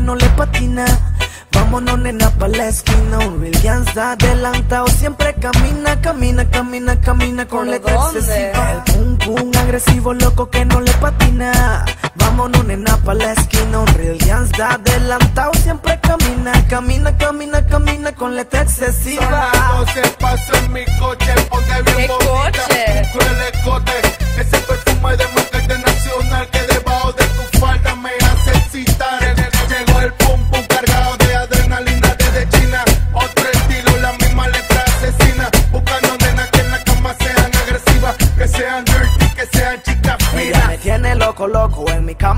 no le patina. Vámonos nena pa' la esquina, un real gangsta adelantado siempre camina, camina, camina, camina con letra dónde? excesiva. El pum pum agresivo loco que no le patina. Vámonos nena pa' la esquina, un real gangsta adelantado siempre camina, camina, camina, camina con letra excesiva. Se paso en mi coche, ponte bien ¿Qué bonita, coche? cruel escote,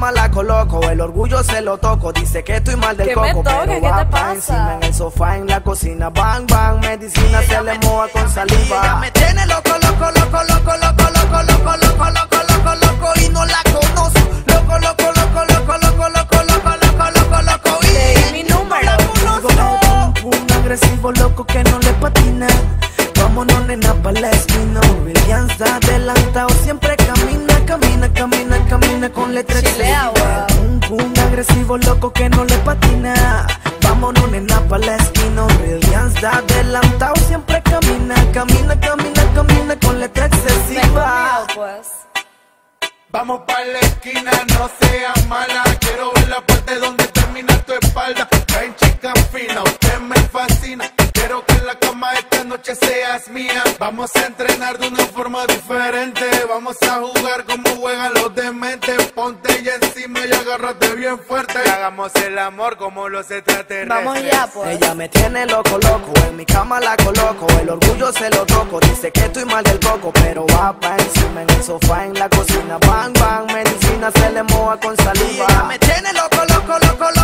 cama la coloco, el orgullo se lo toco, dice que estoy mal del ¿Qué me coco, toca? pero ¿Qué va te pa' pasa? encima en el sofá, en la cocina, bang, bang, medicina se le moja con saliva. Ella me tiene loco, loco, loco, loco, loco, loco, loco, loco, loco, loco, loco, y no la conozco, loco, loco, loco, loco, loco, loco, loco, loco, loco, loco, y mi número. Un agresivo loco que no le patina. Vámonos nena pa' la esquina, gangsta adelantado siempre camina, camina, camina, camina con letra Chilea, excesiva. weón. Un agresivo loco que no le patina. Vámonos nena pa' la esquina, un real gangsta adelantado siempre camina, camina, camina, camina con letra Ven excesiva. conmigo, pues. Vamos pa' la esquina, no seas mala. Quiero ver la parte donde termina tu espalda. Ven, chica fina, usted me fascina. Quiero que en la cama esta noche seas mía. Vamos a entrenar de una forma diferente. Vamos a jugar como juegan los dementes. Ponte ya encima y agárrate bien fuerte. Y hagamos el amor como los extraterrestres. Vamos ya, pues. Ella me tiene loco, loco, en mi cama la coloco, el orgullo se lo toco, dice que estoy mal del coco, pero va pa' encima en el sofá, en la cocina, bang, bang, medicina se le moja con saliva. Ella me tiene loco, loco, loco, loco, loco,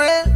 regret.